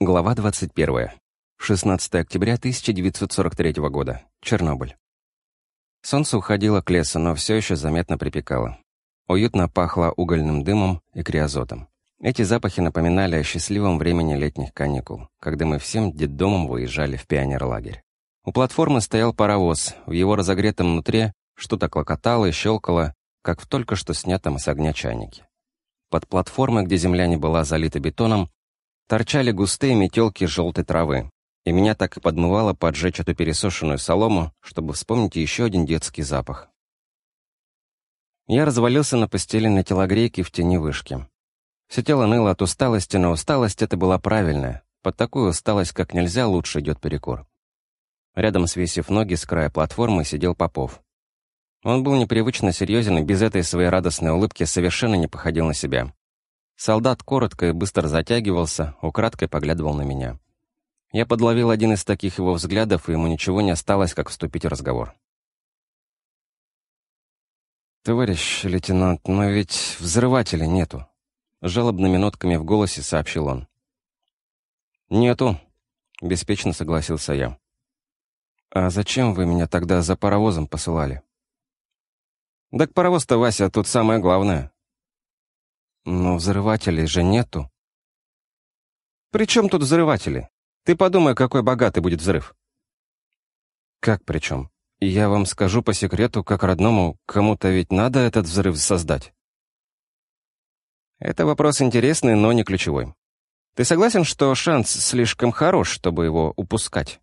Глава 21. 16 октября 1943 года. Чернобыль. Солнце уходило к лесу, но все еще заметно припекало. Уютно пахло угольным дымом и криозотом. Эти запахи напоминали о счастливом времени летних каникул, когда мы всем детдомом выезжали в пионерлагерь. У платформы стоял паровоз, в его разогретом внутри что-то клокотало и щелкало, как в только что снятом с огня чайнике. Под платформой, где земля не была залита бетоном, торчали густые метелки желтой травы, и меня так и подмывало поджечь эту пересушенную солому, чтобы вспомнить еще один детский запах. Я развалился на постели на телогрейке в тени вышки. Все тело ныло от усталости, но усталость это была правильная. Под такую усталость как нельзя лучше идет перекур. Рядом, свесив ноги с края платформы, сидел Попов. Он был непривычно серьезен и без этой своей радостной улыбки совершенно не походил на себя. Солдат коротко и быстро затягивался, украдкой поглядывал на меня. Я подловил один из таких его взглядов, и ему ничего не осталось, как вступить в разговор. «Товарищ лейтенант, но ведь взрывателя нету», — жалобными нотками в голосе сообщил он. «Нету», — беспечно согласился я. «А зачем вы меня тогда за паровозом посылали?» «Так паровоз-то, Вася, тут самое главное», но взрывателей же нету. При чем тут взрыватели? Ты подумай, какой богатый будет взрыв. Как при чем? Я вам скажу по секрету, как родному, кому-то ведь надо этот взрыв создать. Это вопрос интересный, но не ключевой. Ты согласен, что шанс слишком хорош, чтобы его упускать?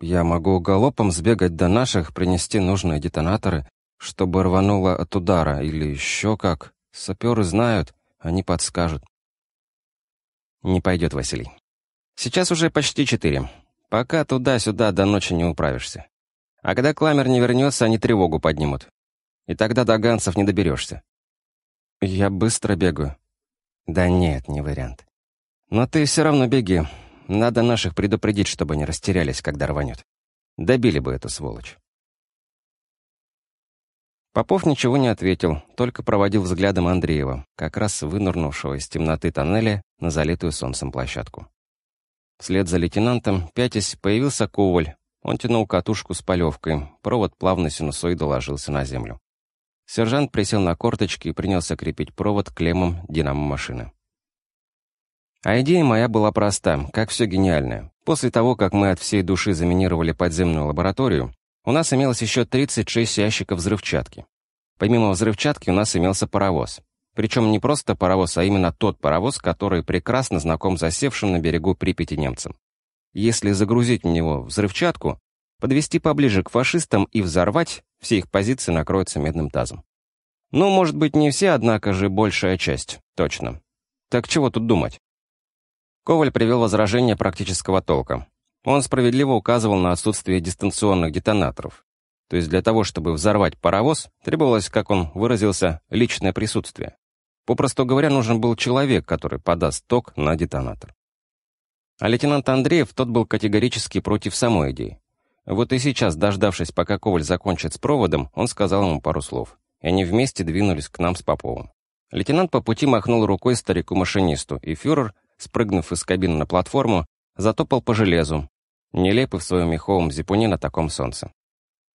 Я могу галопом сбегать до наших, принести нужные детонаторы, чтобы рвануло от удара, или еще как. Саперы знают, они подскажут. Не пойдет, Василий. Сейчас уже почти четыре. Пока туда-сюда до ночи не управишься. А когда Кламер не вернется, они тревогу поднимут. И тогда до ганцев не доберешься. Я быстро бегаю. Да нет, не вариант. Но ты все равно беги. Надо наших предупредить, чтобы не растерялись, когда рванет. Добили бы эту сволочь. Попов ничего не ответил, только проводил взглядом Андреева, как раз вынырнувшего из темноты тоннеля на залитую солнцем площадку. Вслед за лейтенантом, пятясь, появился Коваль. Он тянул катушку с полевкой, провод плавно синусоидо ложился на землю. Сержант присел на корточки и принялся крепить провод клеммам динамо-машины. А идея моя была проста, как все гениальное. После того, как мы от всей души заминировали подземную лабораторию, у нас имелось еще 36 ящиков взрывчатки. Помимо взрывчатки у нас имелся паровоз. Причем не просто паровоз, а именно тот паровоз, который прекрасно знаком засевшим на берегу Припяти немцам. Если загрузить в него взрывчатку, подвести поближе к фашистам и взорвать, все их позиции накроются медным тазом. Ну, может быть, не все, однако же большая часть, точно. Так чего тут думать? Коваль привел возражение практического толка. Он справедливо указывал на отсутствие дистанционных детонаторов. То есть для того, чтобы взорвать паровоз, требовалось, как он выразился, личное присутствие. Попросту говоря, нужен был человек, который подаст ток на детонатор. А лейтенант Андреев, тот был категорически против самой идеи. Вот и сейчас, дождавшись, пока Коваль закончит с проводом, он сказал ему пару слов. И они вместе двинулись к нам с Поповым. Лейтенант по пути махнул рукой старику-машинисту, и фюрер, спрыгнув из кабины на платформу, затопал по железу, нелепый в своем меховом зипуне на таком солнце.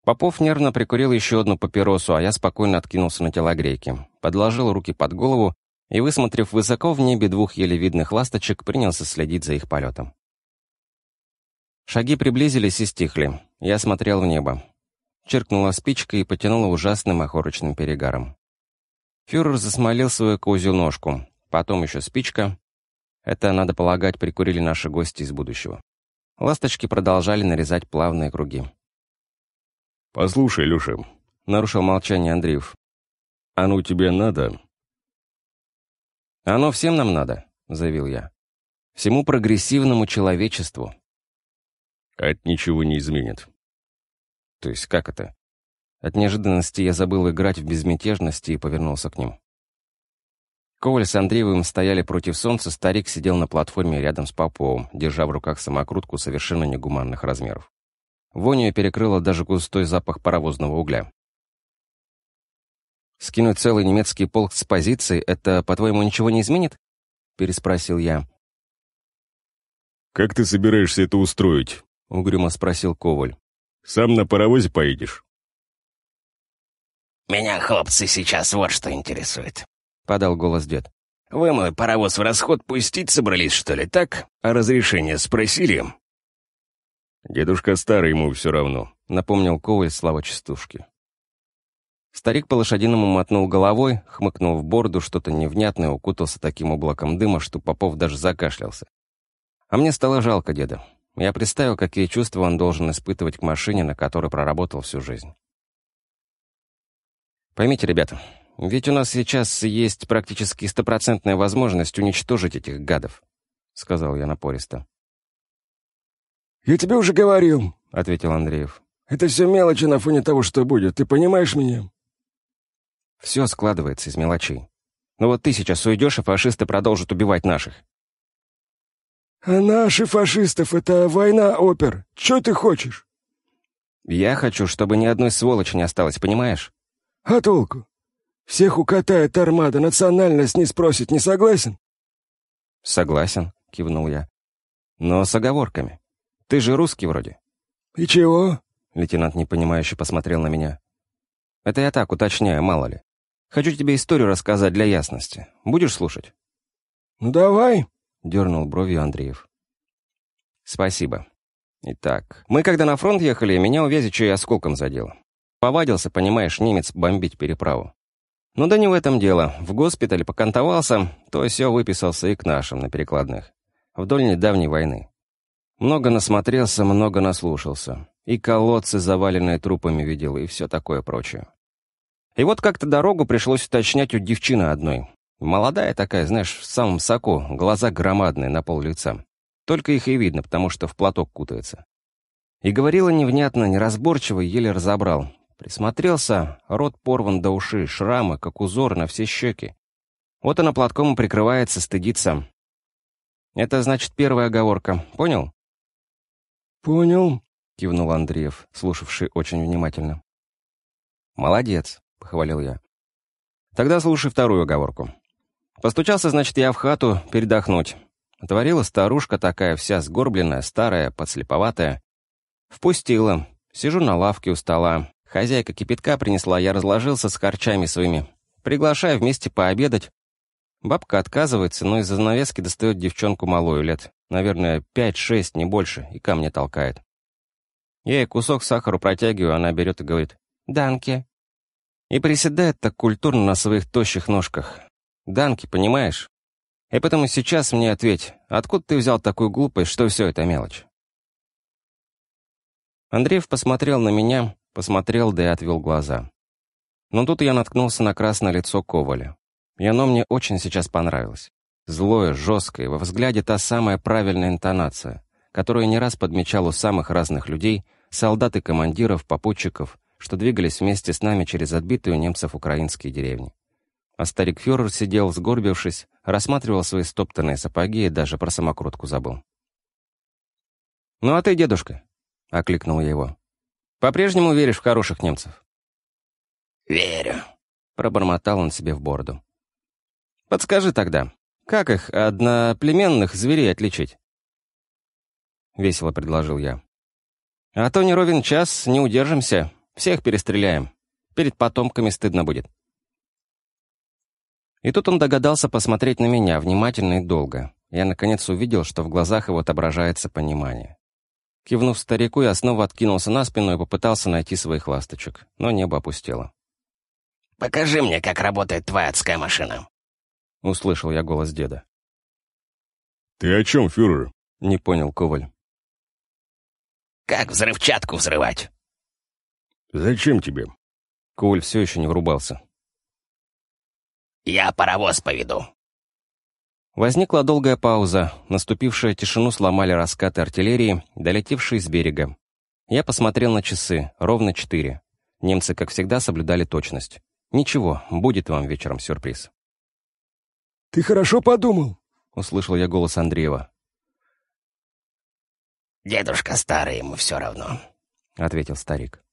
Попов нервно прикурил еще одну папиросу, а я спокойно откинулся на телогрейке, подложил руки под голову и, высмотрев высоко в небе двух еле видных ласточек, принялся следить за их полетом. Шаги приблизились и стихли. Я смотрел в небо. Черкнула спичка и потянула ужасным охорочным перегаром. Фюрер засмолил свою козью ножку, потом еще спичка, это, надо полагать, прикурили наши гости из будущего. Ласточки продолжали нарезать плавные круги. «Послушай, Люша», — нарушил молчание Андреев. «Оно тебе надо?» «Оно всем нам надо», — заявил я. «Всему прогрессивному человечеству». «Это ничего не изменит». «То есть как это?» От неожиданности я забыл играть в безмятежности и повернулся к ним. Коваль с Андреевым стояли против солнца, старик сидел на платформе рядом с Поповым, держа в руках самокрутку совершенно негуманных размеров. Вонью перекрыло даже густой запах паровозного угля. «Скинуть целый немецкий полк с позиции — это, по-твоему, ничего не изменит?» — переспросил я. как ты собираешься это устроить?» — угрюмо спросил Коваль. «Сам на паровозе поедешь?» «Меня, хлопцы, сейчас вот что интересует», — подал голос дед. «Вы мой паровоз в расход пустить собрались, что ли, так? А разрешение спросили?» «Дедушка старый, ему все равно», — напомнил Коваль слова частушки. Старик по-лошадиному мотнул головой, хмыкнул в бороду что-то невнятное, укутался таким облаком дыма, что Попов даже закашлялся. А мне стало жалко деда. Я представил, какие чувства он должен испытывать к машине, на которой проработал всю жизнь. Поймите, ребята, ведь у нас сейчас есть практически стопроцентная возможность уничтожить этих гадов, — сказал я напористо. «Я тебе уже говорил», — ответил Андреев. «Это все мелочи на фоне того, что будет. Ты понимаешь меня?» Все складывается из мелочей. Но вот ты сейчас уйдешь, и фашисты продолжат убивать наших. А наши фашистов — это война, опер. Че ты хочешь? Я хочу, чтобы ни одной сволочи не осталось, понимаешь? А толку? Всех укатает армада, национальность не спросит, не согласен? Согласен, кивнул я. Но с оговорками. Ты же русский вроде. И чего? Лейтенант непонимающе посмотрел на меня. Это я так уточняю, мало ли. Хочу тебе историю рассказать для ясности. Будешь слушать?» «Ну, давай», — дернул бровью Андреев. «Спасибо. Итак, мы когда на фронт ехали, меня у Вязича и осколком задел. Повадился, понимаешь, немец бомбить переправу. Ну да не в этом дело. В госпитале покантовался, то все выписался и к нашим на перекладных. Вдоль недавней войны. Много насмотрелся, много наслушался. И колодцы, заваленные трупами, видел, и все такое прочее. И вот как-то дорогу пришлось уточнять у девчины одной. Молодая такая, знаешь, в самом соку, глаза громадные, на пол лица. Только их и видно, потому что в платок кутается. И говорила невнятно, неразборчиво, еле разобрал. Присмотрелся, рот порван до уши, шрамы, как узор на все щеки. Вот она платком прикрывается, стыдится. Это значит первая оговорка, понял? «Понял», — кивнул Андреев, слушавший очень внимательно. «Молодец похвалил я. Тогда слушай вторую оговорку. Постучался, значит, я в хату передохнуть. Отворила старушка такая, вся сгорбленная, старая, подслеповатая. Впустила. Сижу на лавке у стола. Хозяйка кипятка принесла, я разложился с харчами своими. Приглашаю вместе пообедать. Бабка отказывается, но из-за занавески достает девчонку малую лет. Наверное, пять-шесть, не больше, и ко мне толкает. Я ей кусок сахара протягиваю, она берет и говорит «Данке». И приседает так культурно на своих тощих ножках. Данки, понимаешь? И поэтому сейчас мне ответь, откуда ты взял такую глупость, что все это мелочь? Андреев посмотрел на меня, посмотрел, да и отвел глаза. Но тут я наткнулся на красное лицо Коваля. И оно мне очень сейчас понравилось. Злое, жесткое, во взгляде та самая правильная интонация, которую не раз подмечал у самых разных людей, солдат и командиров, попутчиков, что двигались вместе с нами через отбитые у немцев украинские деревни. А старик фюрер сидел, сгорбившись, рассматривал свои стоптанные сапоги и даже про самокрутку забыл. «Ну а ты, дедушка?» — окликнул я его. «По-прежнему веришь в хороших немцев?» «Верю», — пробормотал он себе в бороду. «Подскажи тогда, как их, одноплеменных зверей, отличить?» Весело предложил я. «А то не ровен час, не удержимся, всех перестреляем. Перед потомками стыдно будет». И тут он догадался посмотреть на меня внимательно и долго. Я, наконец, увидел, что в глазах его отображается понимание. Кивнув старику, я снова откинулся на спину и попытался найти своих ласточек, но небо опустело. «Покажи мне, как работает твоя адская машина», — услышал я голос деда. «Ты о чем, фюрер?» — не понял Коваль. «Как взрывчатку взрывать?» «Зачем тебе?» Коваль все еще не врубался. «Я паровоз поведу». Возникла долгая пауза. Наступившая тишину сломали раскаты артиллерии, долетевшие с берега. Я посмотрел на часы. Ровно четыре. Немцы, как всегда, соблюдали точность. Ничего, будет вам вечером сюрприз. «Ты хорошо подумал?» — услышал я голос Андреева. «Дедушка старый, ему все равно», — ответил старик.